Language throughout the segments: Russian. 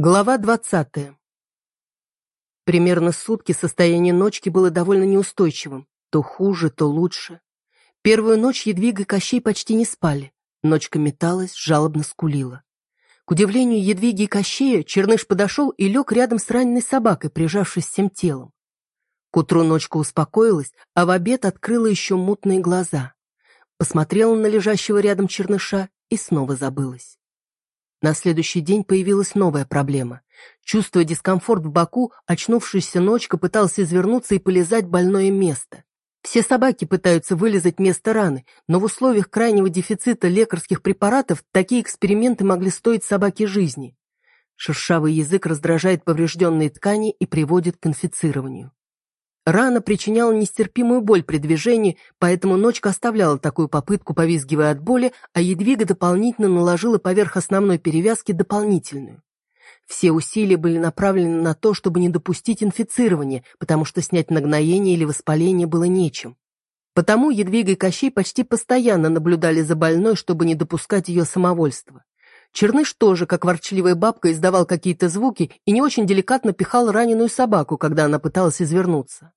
Глава двадцатая. Примерно сутки состояние ночки было довольно неустойчивым. То хуже, то лучше. Первую ночь Едвига и Кощей почти не спали. Ночка металась, жалобно скулила. К удивлению Едвиги и Кощея, Черныш подошел и лег рядом с раненой собакой, прижавшись всем телом. К утру ночка успокоилась, а в обед открыла еще мутные глаза. Посмотрела на лежащего рядом Черныша и снова забылась. На следующий день появилась новая проблема. Чувствуя дискомфорт в боку, очнувшаяся ночка пыталась извернуться и полезать больное место. Все собаки пытаются вылезать место раны, но в условиях крайнего дефицита лекарских препаратов такие эксперименты могли стоить собаке жизни. Шершавый язык раздражает поврежденные ткани и приводит к инфицированию. Рана причиняла нестерпимую боль при движении, поэтому ночка оставляла такую попытку, повизгивая от боли, а Едвига дополнительно наложила поверх основной перевязки дополнительную. Все усилия были направлены на то, чтобы не допустить инфицирования, потому что снять нагноение или воспаление было нечем. Потому Едвига и Кощей почти постоянно наблюдали за больной, чтобы не допускать ее самовольства. Черныш тоже, как ворчливая бабка, издавал какие-то звуки и не очень деликатно пихал раненую собаку, когда она пыталась извернуться.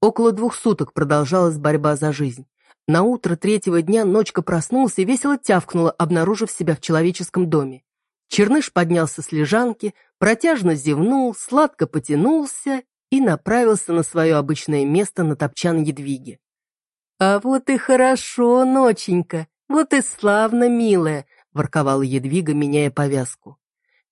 Около двух суток продолжалась борьба за жизнь. На утро третьего дня ночка проснулся и весело тявкнула, обнаружив себя в человеческом доме. Черныш поднялся с лежанки, протяжно зевнул, сладко потянулся и направился на свое обычное место на топчан Едвиги. «А вот и хорошо, ноченька, вот и славно, милая», — ворковала Едвига, меняя повязку.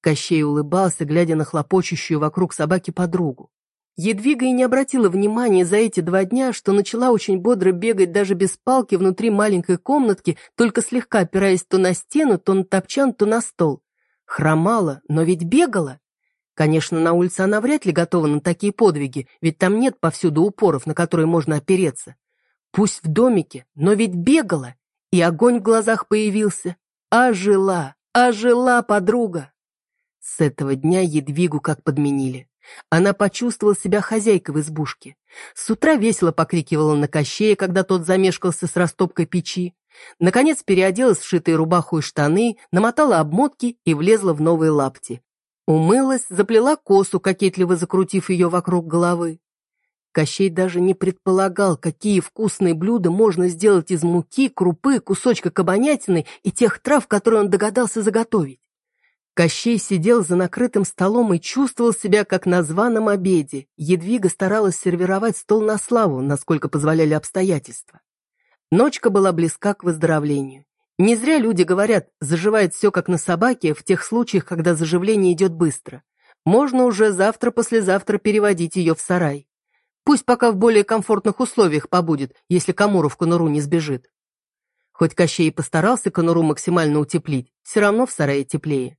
Кощей улыбался, глядя на хлопочущую вокруг собаки подругу. Едвига и не обратила внимания за эти два дня, что начала очень бодро бегать даже без палки внутри маленькой комнатки, только слегка опираясь то на стену, то на топчан, то на стол. Хромала, но ведь бегала. Конечно, на улице она вряд ли готова на такие подвиги, ведь там нет повсюду упоров, на которые можно опереться. Пусть в домике, но ведь бегала, и огонь в глазах появился. Ожила, ожила подруга. С этого дня Едвигу как подменили. Она почувствовала себя хозяйкой в избушке. С утра весело покрикивала на Кощея, когда тот замешкался с растопкой печи. Наконец переоделась в шитые рубаху и штаны, намотала обмотки и влезла в новые лапти. Умылась, заплела косу, кокетливо закрутив ее вокруг головы. Кощей даже не предполагал, какие вкусные блюда можно сделать из муки, крупы, кусочка кабанятины и тех трав, которые он догадался заготовить. Кощей сидел за накрытым столом и чувствовал себя как на званом обеде. Едвига старалась сервировать стол на славу, насколько позволяли обстоятельства. Ночка была близка к выздоровлению. Не зря люди говорят, заживает все как на собаке в тех случаях, когда заживление идет быстро. Можно уже завтра-послезавтра переводить ее в сарай. Пусть пока в более комфортных условиях побудет, если Камуру в конуру не сбежит. Хоть Кощей и постарался конуру максимально утеплить, все равно в сарае теплее.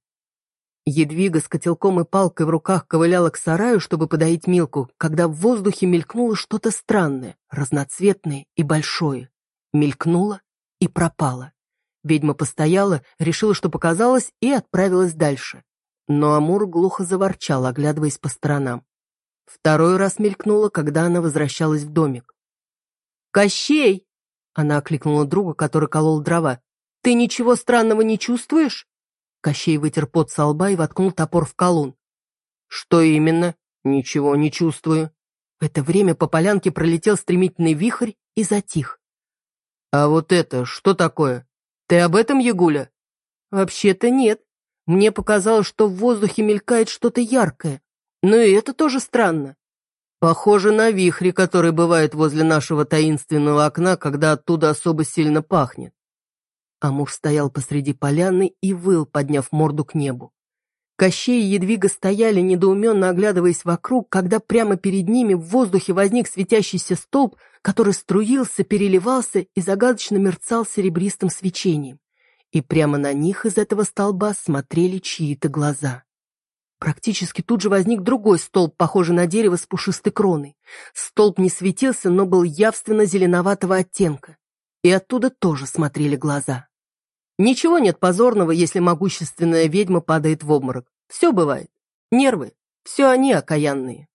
Едвига с котелком и палкой в руках ковыляла к сараю, чтобы подоить Милку, когда в воздухе мелькнуло что-то странное, разноцветное и большое. Мелькнуло и пропало. Ведьма постояла, решила, что показалось, и отправилась дальше. Но Амур глухо заворчал, оглядываясь по сторонам. Второй раз мелькнуло, когда она возвращалась в домик. «Кощей!» — она окликнула друга, который колол дрова. «Ты ничего странного не чувствуешь?» Кощей вытер пот со лба и воткнул топор в колун. «Что именно? Ничего не чувствую». В это время по полянке пролетел стремительный вихрь и затих. «А вот это что такое? Ты об этом, Ягуля?» «Вообще-то нет. Мне показалось, что в воздухе мелькает что-то яркое. Но и это тоже странно. Похоже на вихри, который бывает возле нашего таинственного окна, когда оттуда особо сильно пахнет. Амур стоял посреди поляны и выл, подняв морду к небу. Кощей и Едвига стояли, недоуменно оглядываясь вокруг, когда прямо перед ними в воздухе возник светящийся столб, который струился, переливался и загадочно мерцал серебристым свечением. И прямо на них из этого столба смотрели чьи-то глаза. Практически тут же возник другой столб, похожий на дерево с пушистой кроной. Столб не светился, но был явственно зеленоватого оттенка. И оттуда тоже смотрели глаза. Ничего нет позорного, если могущественная ведьма падает в обморок. Все бывает. Нервы. Все они окаянные.